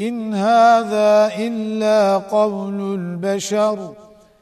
إن هذا إلا قول البشر.